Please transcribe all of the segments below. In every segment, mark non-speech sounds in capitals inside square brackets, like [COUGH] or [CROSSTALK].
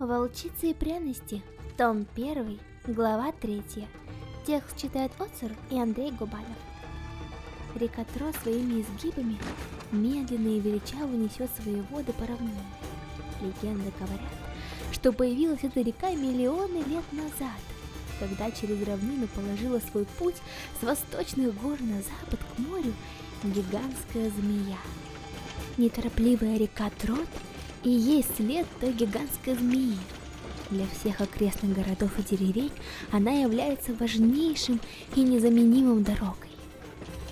Волчицы и пряности. Том 1, глава 3. Текст читает Оцер и Андрей Губанов. Река Тро своими изгибами медленно и величаво несет свои воды по равнине. Легенды говорят, что появилась эта река миллионы лет назад, когда через равнину положила свой путь с восточных гор на запад к морю гигантская змея. Неторопливая река Трот и есть след той гигантской змеи. Для всех окрестных городов и деревень она является важнейшим и незаменимым дорогой.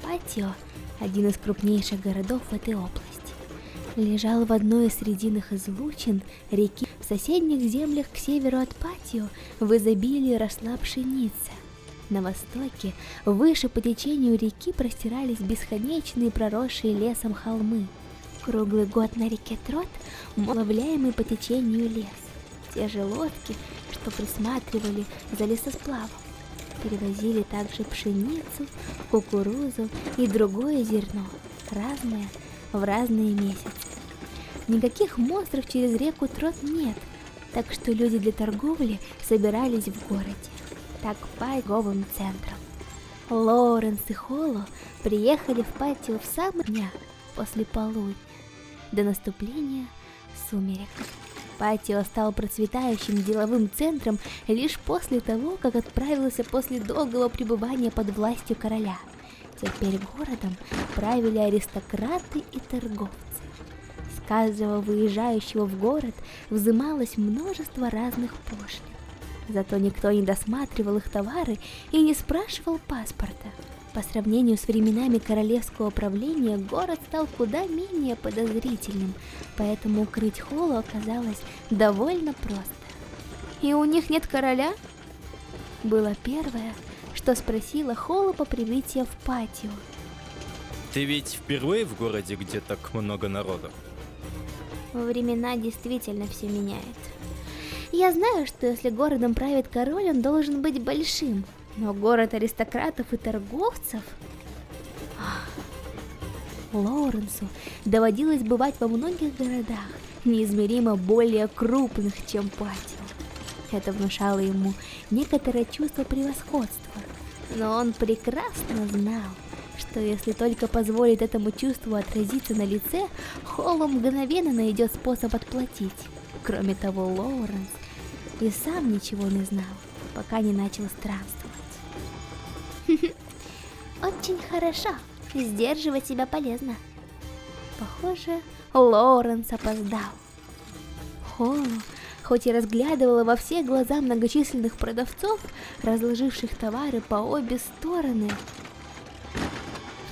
Патио, один из крупнейших городов в этой области, лежал в одной из срединных излучин реки в соседних землях к северу от Патио в изобилии росла пшеница. На востоке, выше по течению реки простирались бесконечные проросшие лесом холмы. Круглый год на реке Трот ловляемый по течению лес. Те же лодки, что присматривали за лесосплавом, перевозили также пшеницу, кукурузу и другое зерно, разное в разные месяцы. Никаких монстров через реку Трот нет, так что люди для торговли собирались в городе, так по торговым центрам. Лоуренс и Холло приехали в патио в самый дня после полудня до наступления сумерек. Патио стал процветающим деловым центром лишь после того, как отправился после долгого пребывания под властью короля. Теперь городом правили аристократы и торговцы. С каждого выезжающего в город взымалось множество разных пошлин. Зато никто не досматривал их товары и не спрашивал паспорта. По сравнению с временами королевского правления, город стал куда менее подозрительным, поэтому укрыть Холу оказалось довольно просто. «И у них нет короля?» Было первое, что спросила Холла по прибытии в патио. Ты ведь впервые в городе, где так много народу? Времена действительно все меняют. Я знаю, что если городом правит король, он должен быть большим, но город аристократов и торговцев... Лоуренсу доводилось бывать во многих городах, неизмеримо более крупных, чем Патио. Это внушало ему некоторое чувство превосходства, но он прекрасно знал, что если только позволит этому чувству отразиться на лице, Холлу мгновенно найдет способ отплатить. Кроме того, Лоуренс и сам ничего не знал, пока не начал странствовать. [LAUGHS] Очень хорошо. Сдерживать себя полезно. Похоже, Лоуренс опоздал. Холлу, хоть и разглядывала во все глаза многочисленных продавцов, разложивших товары по обе стороны,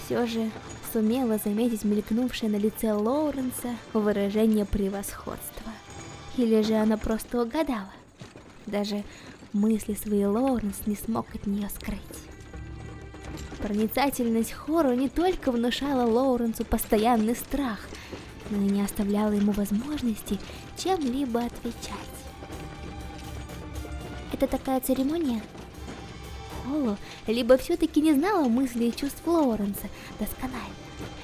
все же сумела заметить мелькнувшее на лице Лоуренса выражение превосходства. Или же она просто угадала. Даже мысли свои Лоуренс не смог от нее скрыть. Проницательность Хору не только внушала Лоуренсу постоянный страх, но и не оставляла ему возможности чем-либо отвечать. Это такая церемония? Холлу либо все-таки не знала мыслей и чувств Лоуренса досконально,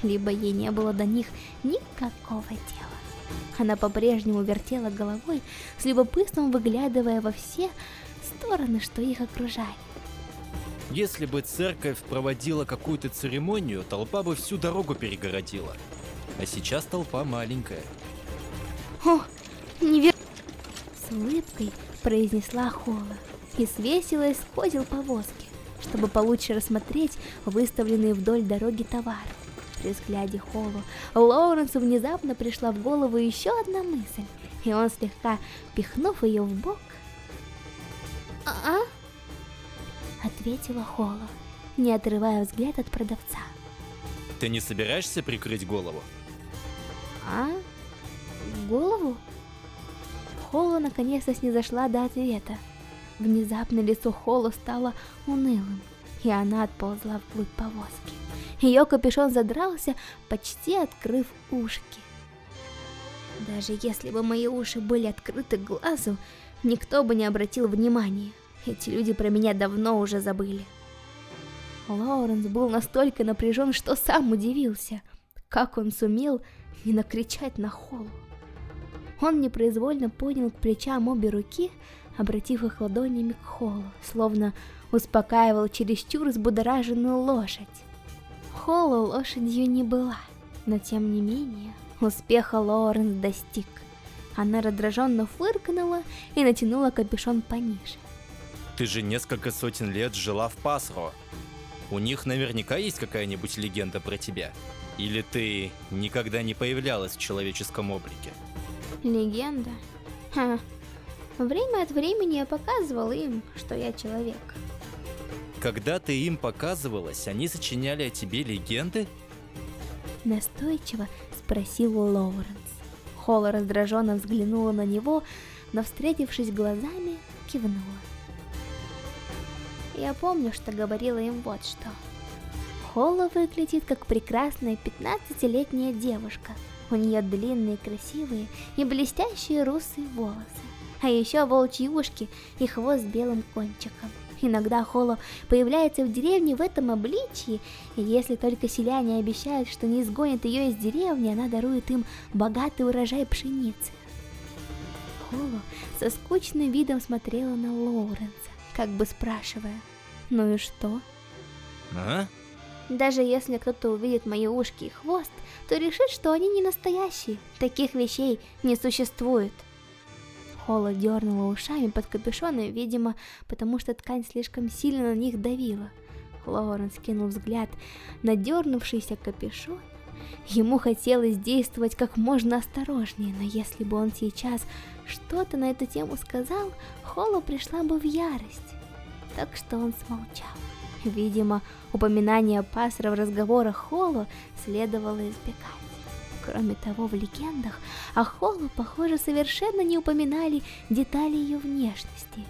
либо ей не было до них никакого дела. Она по-прежнему вертела головой, с любопытством выглядывая во все стороны, что их окружали. Если бы церковь проводила какую-то церемонию, толпа бы всю дорогу перегородила. А сейчас толпа маленькая. О, невер... С улыбкой произнесла Холла и свесилась с козел повозки, чтобы получше рассмотреть выставленные вдоль дороги товары. При взгляде Холлу Лоуренсу внезапно пришла в голову еще одна мысль, и он слегка пихнув ее в бок... «А-а?» Ответила Холла, не отрывая взгляд от продавца. Ты не собираешься прикрыть голову? А? Голову? Холла наконец-то снизошла до ответа. Внезапно лицо Холла стало унылым, и она отползла вглубь повозки. Ее капюшон задрался, почти открыв ушки. Даже если бы мои уши были открыты глазу, никто бы не обратил внимания. Эти люди про меня давно уже забыли. Лоуренс был настолько напряжен, что сам удивился, как он сумел не накричать на Холлу. Он непроизвольно поднял к плечам обе руки, обратив их ладонями к Холлу, словно успокаивал чересчур взбудораженную лошадь. Холлу лошадью не была, но тем не менее успеха Лоуренс достиг. Она раздраженно фыркнула и натянула капюшон пониже. Ты же несколько сотен лет жила в Пасро. У них наверняка есть какая-нибудь легенда про тебя. Или ты никогда не появлялась в человеческом облике? Легенда? Ха. Время от времени я показывал им, что я человек. Когда ты им показывалась, они сочиняли о тебе легенды? Настойчиво спросил Лоуренс. Холла раздраженно взглянула на него, но, встретившись глазами, кивнула. Я помню, что говорила им вот что. Холла выглядит как прекрасная 15-летняя девушка. У нее длинные, красивые и блестящие русые волосы. А еще волчьи ушки и хвост с белым кончиком. Иногда Холо появляется в деревне в этом обличии, и если только селяне обещают, что не изгонят ее из деревни, она дарует им богатый урожай пшеницы. Холо со скучным видом смотрела на Лоуренса, как бы спрашивая, ну и что? А? Даже если кто-то увидит мои ушки и хвост, то решит, что они не настоящие. Таких вещей не существует. Холла дернула ушами под капюшоном, видимо, потому что ткань слишком сильно на них давила. Лоуренс кинул взгляд на дернувшийся капюшон. Ему хотелось действовать как можно осторожнее, но если бы он сейчас что-то на эту тему сказал, Холла пришла бы в ярость. Так что он смолчал. Видимо, упоминание Пасра в разговорах Холлу следовало избегать. Кроме того, в легендах о Холлу, похоже, совершенно не упоминали детали ее внешности.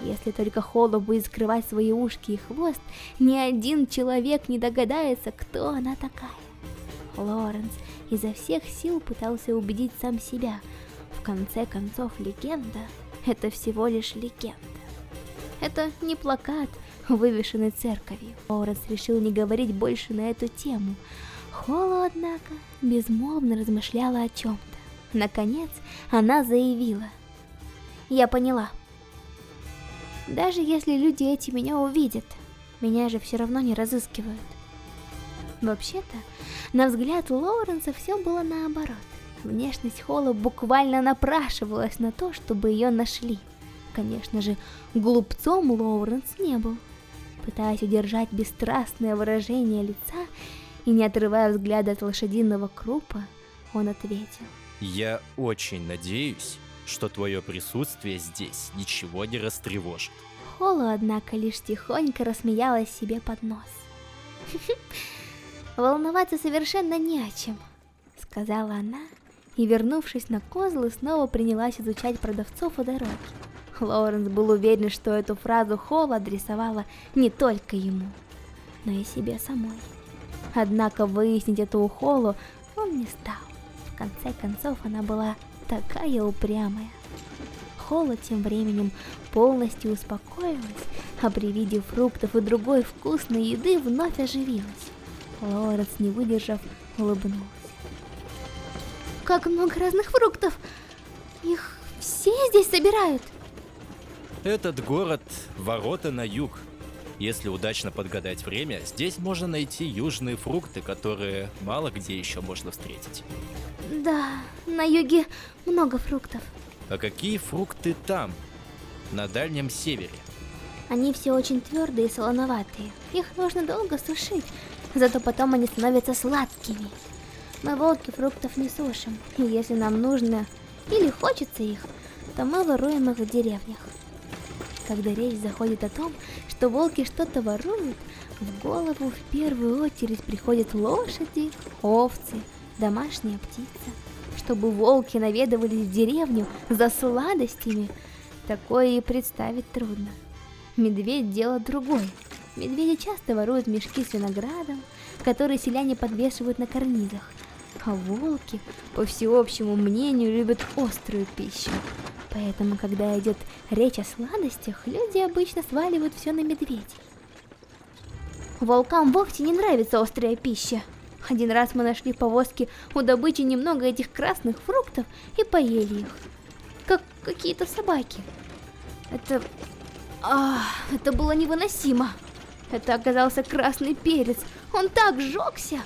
Если только Холлу будет скрывать свои ушки и хвост, ни один человек не догадается, кто она такая. Лоренс изо всех сил пытался убедить сам себя. В конце концов, легенда — это всего лишь легенда. Это не плакат, вывешенный церковью. Лоренс решил не говорить больше на эту тему, Холла, однако, безмолвно размышляла о чем-то. Наконец, она заявила. «Я поняла. Даже если люди эти меня увидят, меня же все равно не разыскивают». Вообще-то, на взгляд Лоуренса все было наоборот. Внешность Холла буквально напрашивалась на то, чтобы ее нашли. Конечно же, глупцом Лоуренс не был. Пытаясь удержать бесстрастное выражение лица, и не отрывая взгляда от лошадиного крупа, он ответил. Я очень надеюсь, что твое присутствие здесь ничего не растревожит. Холла, однако, лишь тихонько рассмеялась себе под нос. «Волноваться совершенно не о чем», — сказала она, и, вернувшись на козлы, снова принялась изучать продавцов у дороги. [LAUGHS] Лоуренс был уверен, что эту фразу Холла адресовала не только ему, но и себе самой. Однако выяснить это у Холу он не стал. В конце концов, она была такая упрямая. Холла тем временем полностью успокоилась, а при виде фруктов и другой вкусной еды вновь оживилась. Лоренс, не выдержав, улыбнулся. «Как много разных фруктов! Их все здесь собирают!» Этот город — ворота на юг, если удачно подгадать время, здесь можно найти южные фрукты, которые мало где еще можно встретить. Да, на юге много фруктов. А какие фрукты там, на дальнем севере? Они все очень твердые и солоноватые. Их нужно долго сушить, зато потом они становятся сладкими. Мы волки фруктов не сушим, и если нам нужно или хочется их, то мы воруем их в деревнях. Когда речь заходит о том, что волки что-то воруют, в голову в первую очередь приходят лошади, овцы, домашняя птица. Чтобы волки наведывались в деревню за сладостями, такое и представить трудно. Медведь дело другое. Медведи часто воруют мешки с виноградом, которые селяне подвешивают на карнизах. А волки, по всеобщему мнению, любят острую пищу. Поэтому, когда идет речь о сладостях, люди обычно сваливают все на медведей. Волкам вовсе не нравится острая пища. Один раз мы нашли в повозке у добычи немного этих красных фруктов и поели их. Как какие-то собаки. Это... А, это было невыносимо. Это оказался красный перец. Он так жёгся.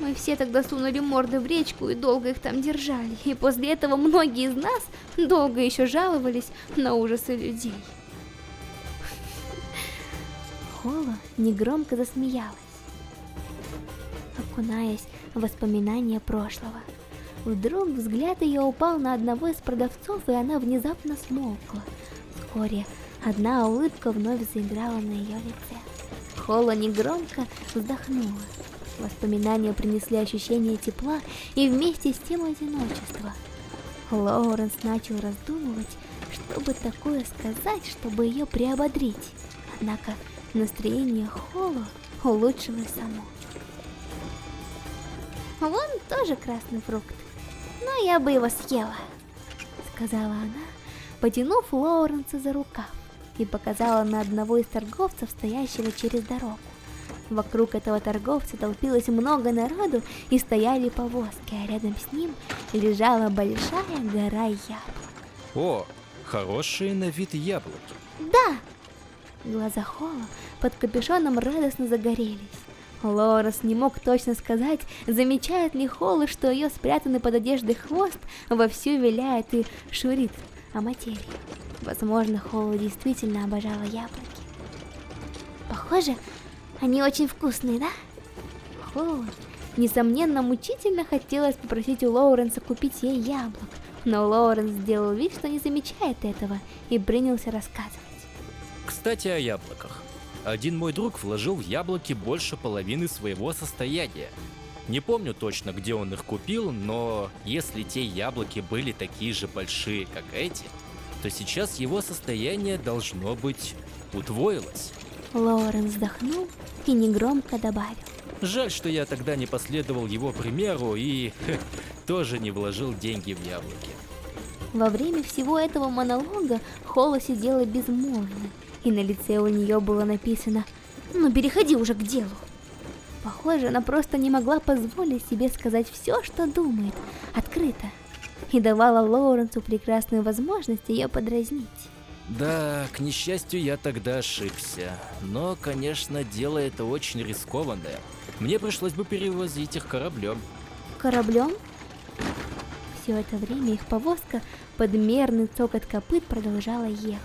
Мы все тогда сунули морды в речку и долго их там держали. И после этого многие из нас долго еще жаловались на ужасы людей. Холла негромко засмеялась, окунаясь в воспоминания прошлого. Вдруг взгляд ее упал на одного из продавцов, и она внезапно смолкла. Вскоре одна улыбка вновь заиграла на ее лице. Холла негромко вздохнула. Воспоминания принесли ощущение тепла и вместе с тем одиночества. Лоуренс начал раздумывать, чтобы такое сказать, чтобы ее приободрить. Однако настроение Холла улучшилось само. Вон тоже красный фрукт, но я бы его съела, сказала она, потянув Лоуренса за рукав и показала на одного из торговцев, стоящего через дорогу. Вокруг этого торговца толпилось много народу и стояли повозки, а рядом с ним лежала большая гора яблок. О, хорошие на вид яблоки. Да! Глаза Холла под капюшоном радостно загорелись. Лорес не мог точно сказать, замечает ли Холла, что ее спрятанный под одеждой хвост вовсю виляет и шурит о материи. Возможно, Холла действительно обожала яблоки. Похоже, они очень вкусные, да? Холла, несомненно, мучительно хотелось попросить у Лоуренса купить ей яблок. Но Лоуренс сделал вид, что не замечает этого, и принялся рассказывать. Кстати, о яблоках. Один мой друг вложил в яблоки больше половины своего состояния. Не помню точно, где он их купил, но если те яблоки были такие же большие, как эти, то сейчас его состояние должно быть удвоилось. Лоуренс вздохнул и негромко добавил. Жаль, что я тогда не последовал его примеру и [LAUGHS] тоже не вложил деньги в яблоки. Во время всего этого монолога Холла сидела безмолвно, и на лице у нее было написано «Ну, переходи уже к делу». Похоже, она просто не могла позволить себе сказать все, что думает, открыто, и давала Лоуренсу прекрасную возможность ее подразнить. Да, к несчастью, я тогда ошибся. Но, конечно, дело это очень рискованное. Мне пришлось бы перевозить их кораблем. Кораблем? Все это время их повозка под мерный цокот копыт продолжала ехать.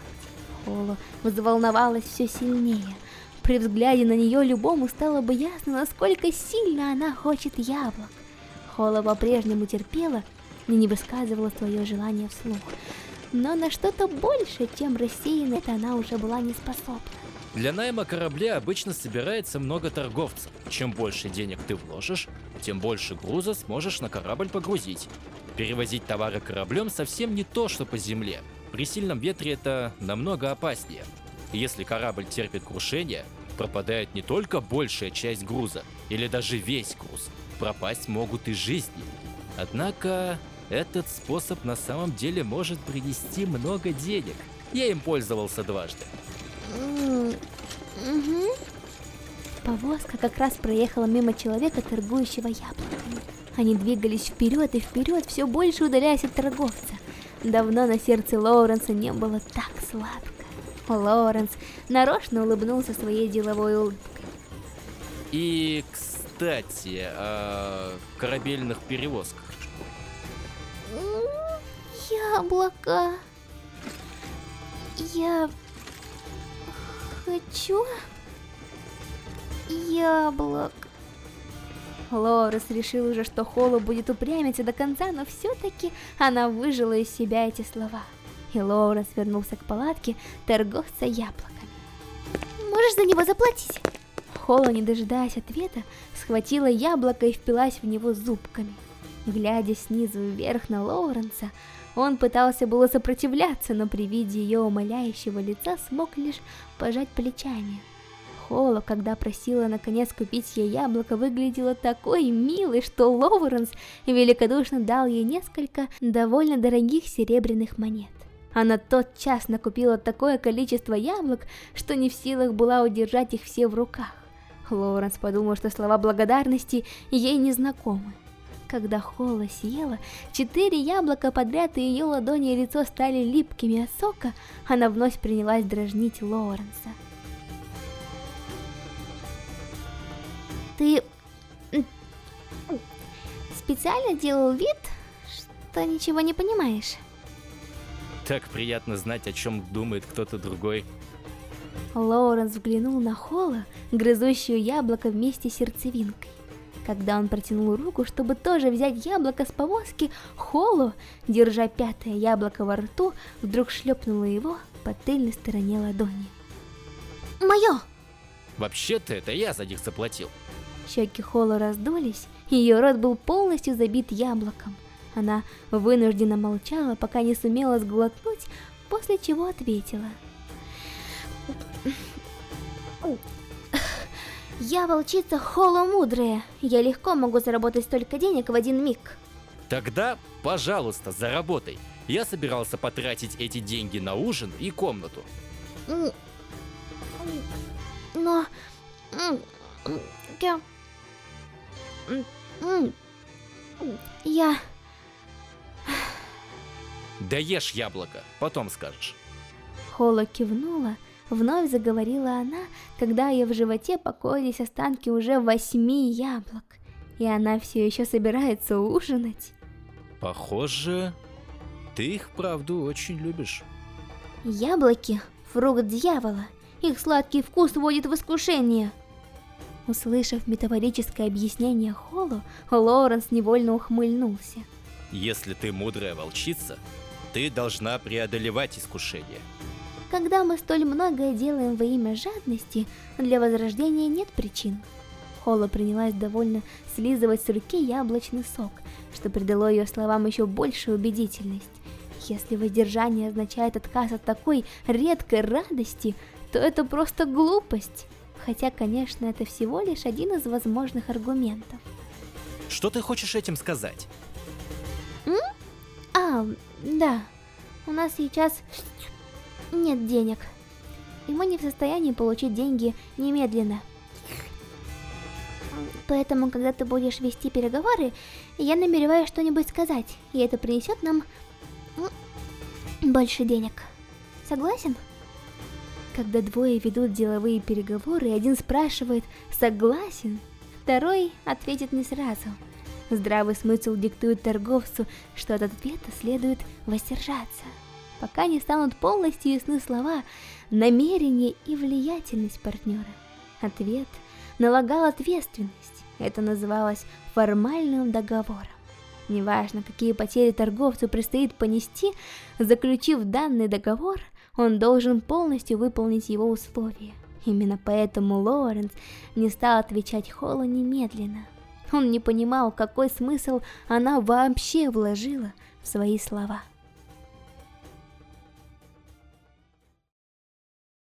Холо взволновалась все сильнее. При взгляде на нее любому стало бы ясно, насколько сильно она хочет яблок. Холо по-прежнему терпела и не высказывала свое желание вслух но на что-то больше, чем рассеянно, это она уже была не способна. Для найма корабля обычно собирается много торговцев. Чем больше денег ты вложишь, тем больше груза сможешь на корабль погрузить. Перевозить товары кораблем совсем не то, что по земле. При сильном ветре это намного опаснее. Если корабль терпит крушение, пропадает не только большая часть груза, или даже весь груз. Пропасть могут и жизни. Однако, этот способ на самом деле может принести много денег. Я им пользовался дважды. Угу. Повозка как раз проехала мимо человека, торгующего яблоками. Они двигались вперед и вперед, все больше удаляясь от торговца. Давно на сердце Лоуренса не было так сладко. Лоуренс нарочно улыбнулся своей деловой улыбкой. И, кстати, о корабельных перевозках. Яблоко. Я хочу яблок. Лорес решил уже, что Холла будет упрямиться до конца, но все-таки она выжила из себя эти слова. И Лоуренс вернулся к палатке торговца яблоками. «Можешь за него заплатить?» Холла, не дожидаясь ответа, схватила яблоко и впилась в него зубками. Глядя снизу вверх на Лоуренса, он пытался было сопротивляться, но при виде ее умоляющего лица смог лишь пожать плечами. Холо, когда просила наконец купить ей яблоко, выглядела такой милой, что Лоуренс великодушно дал ей несколько довольно дорогих серебряных монет. Она тот час накупила такое количество яблок, что не в силах была удержать их все в руках. Лоуренс подумал, что слова благодарности ей не знакомы. Когда Холла съела четыре яблока подряд, и ее ладони и лицо стали липкими от сока, она вновь принялась дразнить Лоуренса. Ты специально делал вид, что ничего не понимаешь? Так приятно знать, о чем думает кто-то другой. Лоуренс взглянул на Холла, грызущую яблоко вместе с сердцевинкой. Когда он протянул руку, чтобы тоже взять яблоко с повозки, Холло, держа пятое яблоко во рту, вдруг шлепнула его по тыльной стороне ладони. «Мое!» Вообще-то это я за них заплатил. Щеки Холло раздулись, ее рот был полностью забит яблоком. Она вынужденно молчала, пока не сумела сглотнуть, после чего ответила. Я волчица Холо Мудрая. Я легко могу заработать столько денег в один миг. Тогда, пожалуйста, заработай. Я собирался потратить эти деньги на ужин и комнату. Но... Я... Я... Да ешь яблоко, потом скажешь. Холо кивнула, вновь заговорила она, когда ее в животе покоились останки уже восьми яблок. И она все еще собирается ужинать. Похоже, ты их правду очень любишь. Яблоки – фрукт дьявола. Их сладкий вкус вводит в искушение. Услышав метафорическое объяснение Холлу, Лоуренс невольно ухмыльнулся. Если ты мудрая волчица, ты должна преодолевать искушение. Когда мы столь многое делаем во имя жадности, для возрождения нет причин. Холла принялась довольно слизывать с руки яблочный сок, что придало ее словам еще большую убедительность. Если воздержание означает отказ от такой редкой радости, то это просто глупость. Хотя, конечно, это всего лишь один из возможных аргументов. Что ты хочешь этим сказать? М? А, да. У нас сейчас нет денег. И мы не в состоянии получить деньги немедленно. Поэтому, когда ты будешь вести переговоры, я намереваюсь что-нибудь сказать, и это принесет нам больше денег. Согласен? Когда двое ведут деловые переговоры, один спрашивает «согласен?», второй ответит не сразу. Здравый смысл диктует торговцу, что от ответа следует воздержаться. Пока не станут полностью ясны слова, намерение и влиятельность партнера. Ответ налагал ответственность. Это называлось формальным договором. Неважно, какие потери торговцу предстоит понести, заключив данный договор – он должен полностью выполнить его условия. Именно поэтому Лоуренс не стал отвечать Холлу немедленно. Он не понимал, какой смысл она вообще вложила в свои слова.